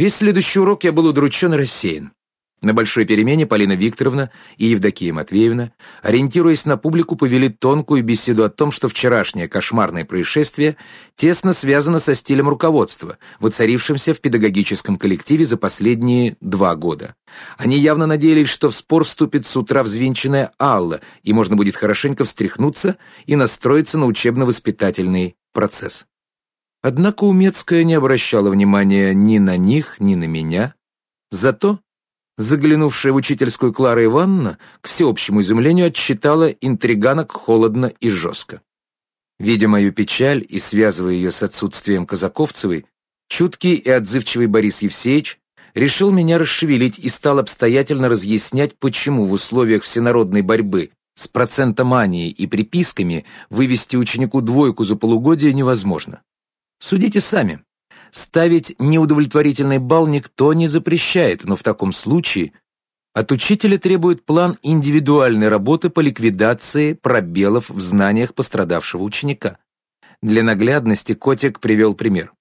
Весь следующий урок я был удручен и рассеян. На большой перемене Полина Викторовна и Евдокия Матвеевна, ориентируясь на публику, повели тонкую беседу о том, что вчерашнее кошмарное происшествие тесно связано со стилем руководства, воцарившимся в педагогическом коллективе за последние два года. Они явно надеялись, что в спор вступит с утра взвинченная Алла, и можно будет хорошенько встряхнуться и настроиться на учебно-воспитательный процесс. Однако Умецкая не обращала внимания ни на них, ни на меня. Зато Заглянувшая в учительскую Клара Ивановна, к всеобщему изумлению, отчитала интриганок холодно и жестко. Видя мою печаль и связывая ее с отсутствием Казаковцевой, чуткий и отзывчивый Борис Евсеевич решил меня расшевелить и стал обстоятельно разъяснять, почему в условиях всенародной борьбы с процентоманией и приписками вывести ученику двойку за полугодие невозможно. Судите сами. Ставить неудовлетворительный балл никто не запрещает, но в таком случае от учителя требует план индивидуальной работы по ликвидации пробелов в знаниях пострадавшего ученика. Для наглядности Котик привел пример.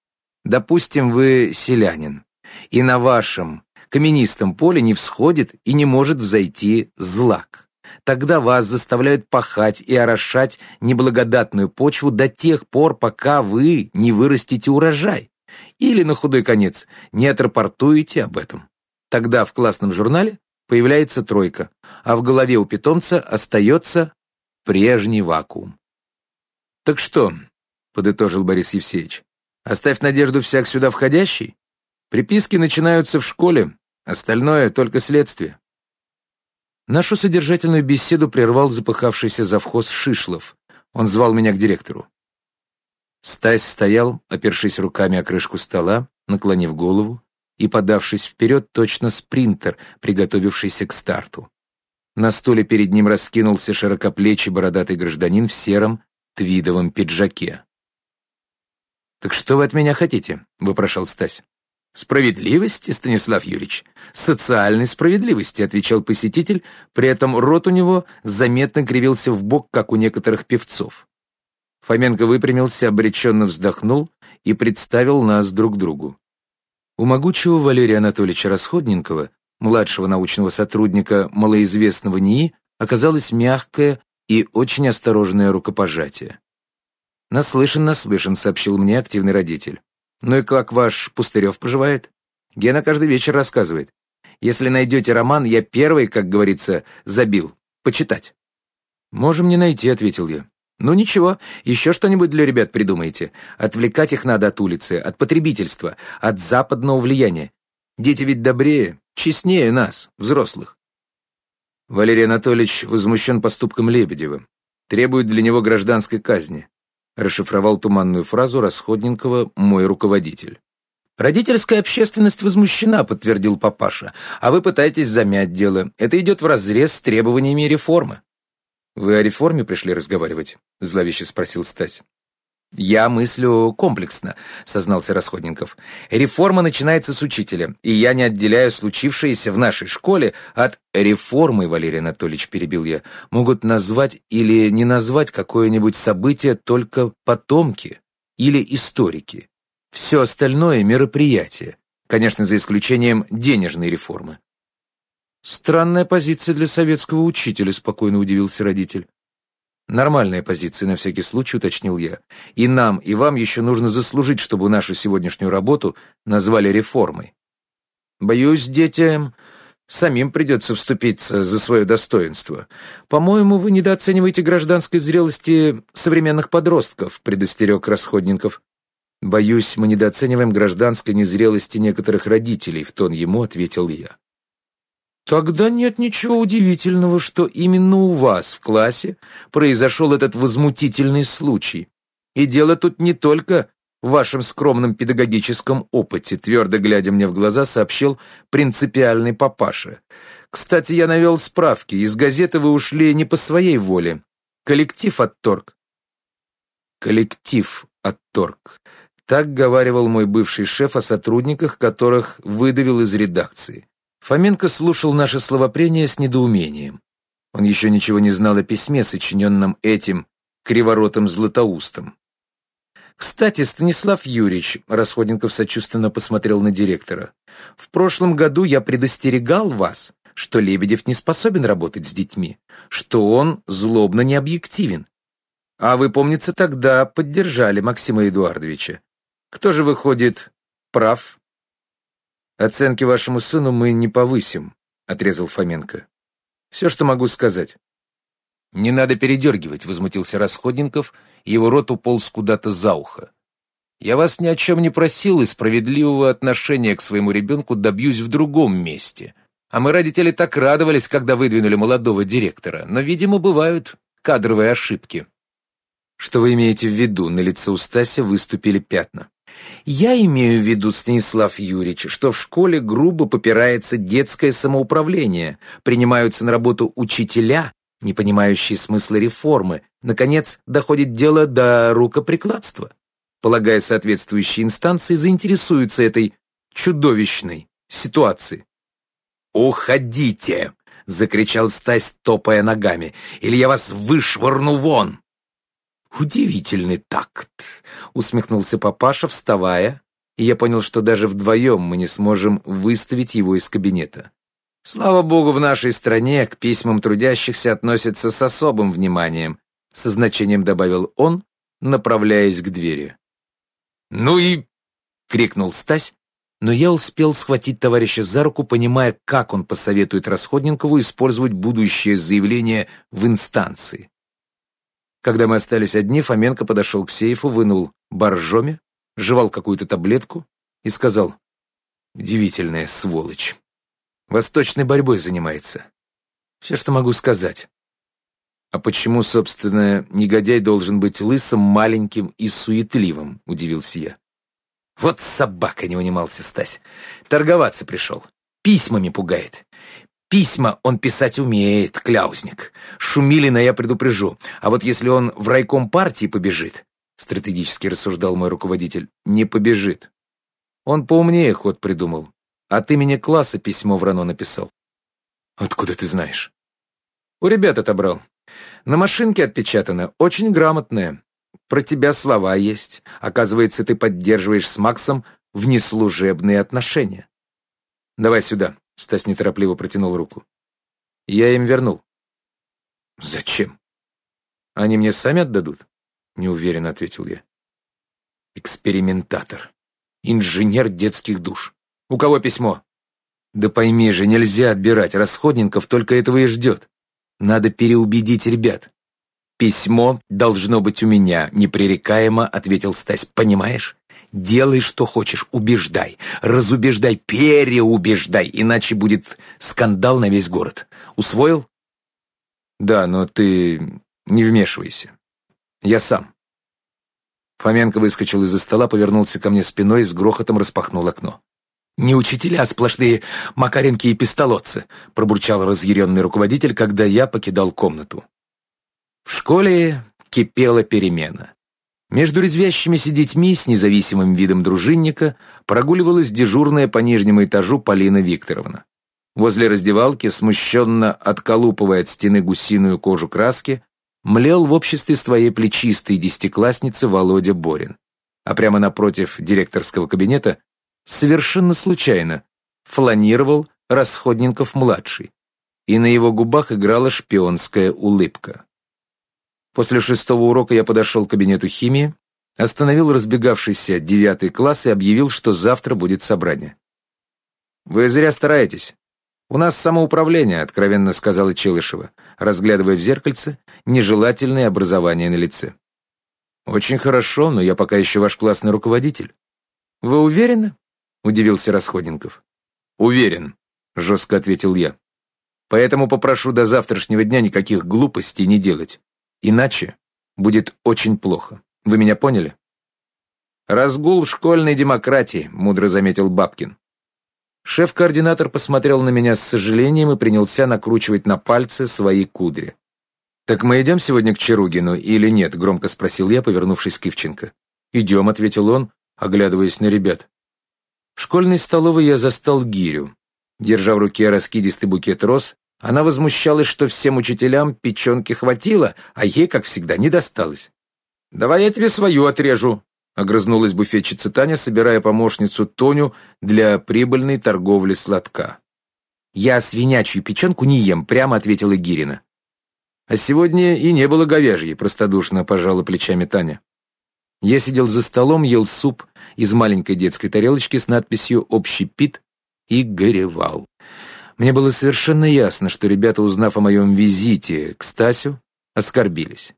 Допустим, вы селянин, и на вашем каменистом поле не всходит и не может взойти злак. Тогда вас заставляют пахать и орошать неблагодатную почву до тех пор, пока вы не вырастите урожай. Или, на худой конец, не отрапортуете об этом. Тогда в классном журнале появляется тройка, а в голове у питомца остается прежний вакуум. «Так что?» — подытожил Борис Евсеевич. «Оставь надежду всяк сюда входящий. Приписки начинаются в школе, остальное — только следствие». Нашу содержательную беседу прервал запыхавшийся завхоз Шишлов. Он звал меня к директору. Стась стоял, опершись руками о крышку стола, наклонив голову и подавшись вперед точно спринтер, приготовившийся к старту. На стуле перед ним раскинулся широкоплечий бородатый гражданин в сером твидовом пиджаке. «Так что вы от меня хотите?» — вопрошал Стась. «Справедливости, Станислав Юрьевич, социальной справедливости», — отвечал посетитель, при этом рот у него заметно кривился в бок, как у некоторых певцов. Фоменко выпрямился, обреченно вздохнул и представил нас друг другу. У могучего Валерия Анатольевича Расходненкова, младшего научного сотрудника малоизвестного НИИ, оказалось мягкое и очень осторожное рукопожатие. «Наслышан, наслышан», — сообщил мне активный родитель. «Ну и как ваш Пустырев поживает?» Гена каждый вечер рассказывает. «Если найдете роман, я первый, как говорится, забил. Почитать». «Можем не найти», — ответил я. Ну ничего, еще что-нибудь для ребят придумайте. Отвлекать их надо от улицы, от потребительства, от западного влияния. Дети ведь добрее, честнее нас, взрослых. Валерий Анатольевич возмущен поступком Лебедева. Требует для него гражданской казни. Расшифровал туманную фразу Расходненкова мой руководитель. «Родительская общественность возмущена», — подтвердил папаша, «а вы пытаетесь замять дело. Это идет вразрез с требованиями реформы». «Вы о реформе пришли разговаривать?» — зловеще спросил Стась. «Я мыслю комплексно», — сознался Расходников. «Реформа начинается с учителя, и я не отделяю случившееся в нашей школе от реформы, Валерий Анатольевич, перебил я. Могут назвать или не назвать какое-нибудь событие только потомки или историки. Все остальное — мероприятие, конечно, за исключением денежной реформы. «Странная позиция для советского учителя», — спокойно удивился родитель. «Нормальная позиция, на всякий случай», — уточнил я. «И нам, и вам еще нужно заслужить, чтобы нашу сегодняшнюю работу назвали реформой. Боюсь, детям самим придется вступиться за свое достоинство. По-моему, вы недооцениваете гражданской зрелости современных подростков», — предостерег Расходников. «Боюсь, мы недооцениваем гражданской незрелости некоторых родителей», — в тон ему ответил я. Тогда нет ничего удивительного, что именно у вас в классе произошел этот возмутительный случай. И дело тут не только в вашем скромном педагогическом опыте, твердо глядя мне в глаза, сообщил принципиальный папаша. Кстати, я навел справки. Из газеты вы ушли не по своей воле. Коллектив отторг. Коллектив отторг. Так говаривал мой бывший шеф о сотрудниках, которых выдавил из редакции. Фоменко слушал наше словопрение с недоумением. Он еще ничего не знал о письме, сочиненном этим криворотым златоустом. Кстати, Станислав Юрьевич, Расходников сочувственно посмотрел на директора, в прошлом году я предостерегал вас, что Лебедев не способен работать с детьми, что он злобно необъективен. А вы, помнится, тогда поддержали Максима Эдуардовича. Кто же выходит прав? Оценки вашему сыну мы не повысим, отрезал Фоменко. Все, что могу сказать. Не надо передергивать, возмутился Расходников, его рот уполз куда-то за ухо. Я вас ни о чем не просил, и справедливого отношения к своему ребенку добьюсь в другом месте. А мы, родители, так радовались, когда выдвинули молодого директора, но, видимо, бывают кадровые ошибки. Что вы имеете в виду? На лице у Стася выступили пятна. Я имею в виду, Станислав Юрьевич, что в школе грубо попирается детское самоуправление, принимаются на работу учителя, не понимающие смысла реформы, наконец, доходит дело до рукоприкладства. Полагая, соответствующие инстанции заинтересуются этой чудовищной ситуацией. «Уходите!» — закричал Стась, топая ногами. «Или я вас вышвырну вон!» «Удивительный такт!» — усмехнулся папаша, вставая, и я понял, что даже вдвоем мы не сможем выставить его из кабинета. Слава богу, в нашей стране к письмам трудящихся относятся с особым вниманием, со значением добавил он, направляясь к двери. «Ну и...» — крикнул Стась, но я успел схватить товарища за руку, понимая, как он посоветует Расходникову использовать будущее заявление в инстанции. Когда мы остались одни, Фоменко подошел к сейфу, вынул боржоми, жевал какую-то таблетку и сказал, «Удивительная сволочь. Восточной борьбой занимается. Все, что могу сказать. А почему, собственно, негодяй должен быть лысым, маленьким и суетливым, удивился я. Вот собака не унимался Стась. Торговаться пришел. Письмами пугает. Письма он писать умеет, кляузник. Шумилина я предупрежу. А вот если он в райком партии побежит, стратегически рассуждал мой руководитель, не побежит. Он поумнее ход придумал. От имени класса письмо в РАНО написал. Откуда ты знаешь? У ребят отобрал. На машинке отпечатано, очень грамотное. Про тебя слова есть. Оказывается, ты поддерживаешь с Максом внеслужебные отношения. Давай сюда. Стас неторопливо протянул руку. Я им вернул. Зачем? Они мне сами отдадут? Неуверенно ответил я. Экспериментатор. Инженер детских душ. У кого письмо? Да пойми же, нельзя отбирать. Расходников только этого и ждет. Надо переубедить ребят. Письмо должно быть у меня, непререкаемо ответил Стась. Понимаешь? Делай, что хочешь, убеждай, разубеждай, переубеждай, иначе будет скандал на весь город. Усвоил? Да, но ты не вмешивайся. Я сам. Фоменко выскочил из-за стола, повернулся ко мне спиной и с грохотом распахнул окно. «Не учителя, а сплошные макаренки и пистолотцы», пробурчал разъяренный руководитель, когда я покидал комнату. В школе кипела перемена. Между резвящимися детьми с независимым видом дружинника прогуливалась дежурная по нижнему этажу Полина Викторовна. Возле раздевалки, смущенно отколупывая от стены гусиную кожу краски, млел в обществе своей плечистой десятиклассницы Володя Борин. А прямо напротив директорского кабинета совершенно случайно фланировал Расходников-младший, и на его губах играла шпионская улыбка. После шестого урока я подошел к кабинету химии, остановил разбегавшийся девятый класс и объявил, что завтра будет собрание. «Вы зря стараетесь. У нас самоуправление», — откровенно сказала Челышева, разглядывая в зеркальце нежелательное образование на лице. «Очень хорошо, но я пока еще ваш классный руководитель». «Вы уверены?» — удивился Расходенков. «Уверен», — жестко ответил я. «Поэтому попрошу до завтрашнего дня никаких глупостей не делать. Иначе будет очень плохо. Вы меня поняли?» «Разгул школьной демократии», — мудро заметил Бабкин. Шеф-координатор посмотрел на меня с сожалением и принялся накручивать на пальцы свои кудри. «Так мы идем сегодня к Чаругину или нет?» — громко спросил я, повернувшись к Ивченко. «Идем», — ответил он, оглядываясь на ребят. В школьной столовой я застал гирю. Держа в руке раскидистый букет роз, она возмущалась, что всем учителям печенки хватило, а ей, как всегда, не досталось. «Давай я тебе свою отрежу», огрызнулась буфетчица Таня, собирая помощницу Тоню для прибыльной торговли сладка. «Я свинячью печенку не ем», — прямо ответила Гирина. «А сегодня и не было говяжьей», — простодушно пожала плечами Таня. Я сидел за столом, ел суп из маленькой детской тарелочки с надписью «Общий пит» и горевал. Мне было совершенно ясно, что ребята, узнав о моем визите к Стасю, оскорбились.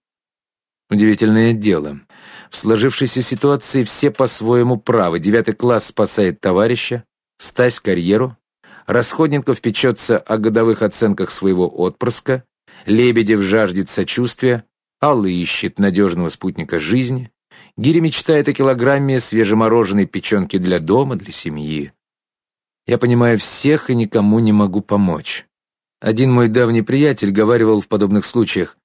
Удивительное дело. В сложившейся ситуации все по-своему правы. Девятый класс спасает товарища, Стась карьеру, Расходников печется о годовых оценках своего отпрыска, Лебедев жаждет сочувствия, Алла ищет надежного спутника жизни, Гири мечтает о килограмме свежемороженой печенки для дома, для семьи. Я понимаю всех и никому не могу помочь. Один мой давний приятель говаривал в подобных случаях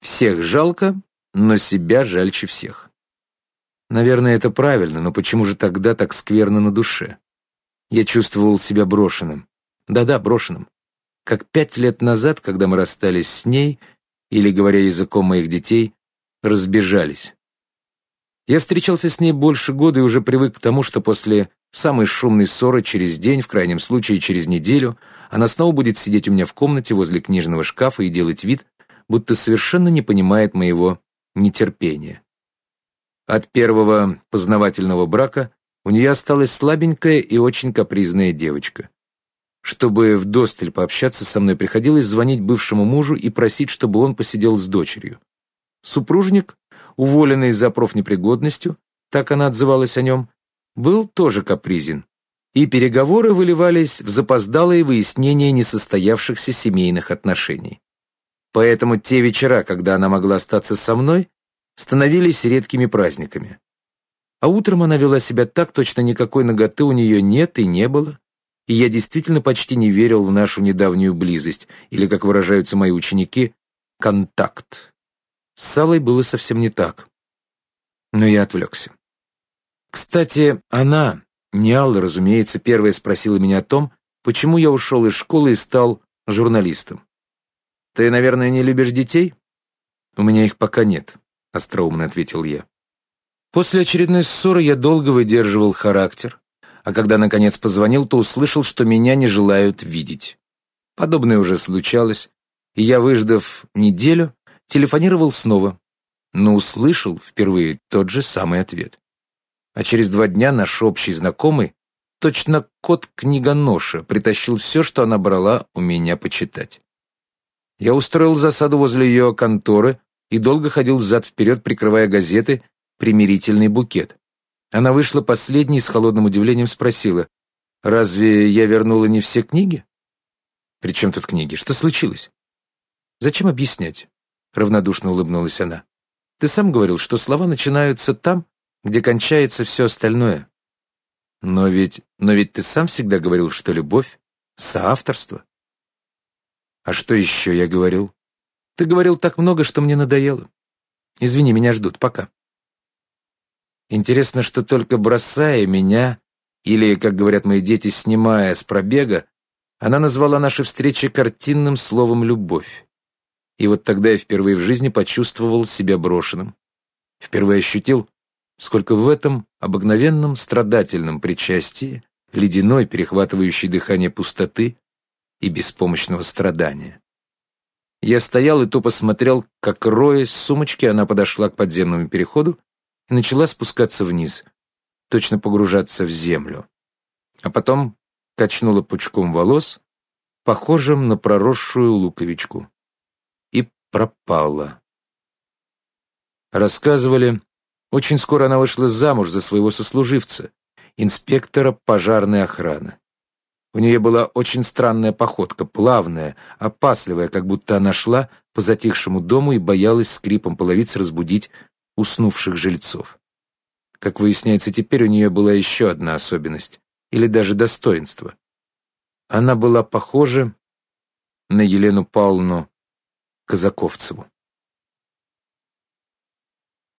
«Всех жалко, но себя жальче всех». Наверное, это правильно, но почему же тогда так скверно на душе? Я чувствовал себя брошенным. Да-да, брошенным. Как пять лет назад, когда мы расстались с ней, или, говоря языком моих детей, разбежались. Я встречался с ней больше года и уже привык к тому, что после самой шумной ссоры через день, в крайнем случае через неделю, она снова будет сидеть у меня в комнате возле книжного шкафа и делать вид, будто совершенно не понимает моего нетерпения. От первого познавательного брака у нее осталась слабенькая и очень капризная девочка. Чтобы вдосталь пообщаться со мной, приходилось звонить бывшему мужу и просить, чтобы он посидел с дочерью. Супружник, уволенный за профнепригодностью, так она отзывалась о нем, был тоже капризен, и переговоры выливались в запоздалые выяснения несостоявшихся семейных отношений. Поэтому те вечера, когда она могла остаться со мной, становились редкими праздниками. А утром она вела себя так, точно никакой ноготы у нее нет и не было, и я действительно почти не верил в нашу недавнюю близость, или, как выражаются мои ученики, контакт. С Салой было совсем не так. Но я отвлекся. Кстати, она, не Алла, разумеется, первая спросила меня о том, почему я ушел из школы и стал журналистом. «Ты, наверное, не любишь детей?» «У меня их пока нет», — остроумно ответил я. После очередной ссоры я долго выдерживал характер, а когда, наконец, позвонил, то услышал, что меня не желают видеть. Подобное уже случалось, и я, выждав неделю, телефонировал снова, но услышал впервые тот же самый ответ. А через два дня наш общий знакомый, точно кот-книгоноша, притащил все, что она брала у меня почитать. Я устроил засаду возле ее конторы и долго ходил взад-вперед, прикрывая газеты «Примирительный букет». Она вышла последней и с холодным удивлением спросила, «Разве я вернула не все книги?» «При чем тут книги? Что случилось?» «Зачем объяснять?» — равнодушно улыбнулась она. «Ты сам говорил, что слова начинаются там, где кончается все остальное. Но ведь, но ведь ты сам всегда говорил, что любовь — соавторство. А что еще я говорил? Ты говорил так много, что мне надоело. Извини, меня ждут, пока. Интересно, что только бросая меня, или, как говорят мои дети, снимая с пробега, она назвала наши встречи картинным словом «любовь». И вот тогда я впервые в жизни почувствовал себя брошенным. Впервые ощутил, сколько в этом обыкновенном страдательном причастии ледяной, перехватывающей дыхание пустоты и беспомощного страдания. Я стоял и тупо смотрел, как, роясь сумочки, она подошла к подземному переходу и начала спускаться вниз, точно погружаться в землю. А потом качнула пучком волос, похожим на проросшую луковичку, и пропала. Рассказывали, очень скоро она вышла замуж за своего сослуживца, инспектора пожарной охраны. У нее была очень странная походка, плавная, опасливая, как будто она шла по затихшему дому и боялась скрипом половиц разбудить уснувших жильцов. Как выясняется теперь, у нее была еще одна особенность, или даже достоинство. Она была похожа на Елену Павловну Казаковцеву.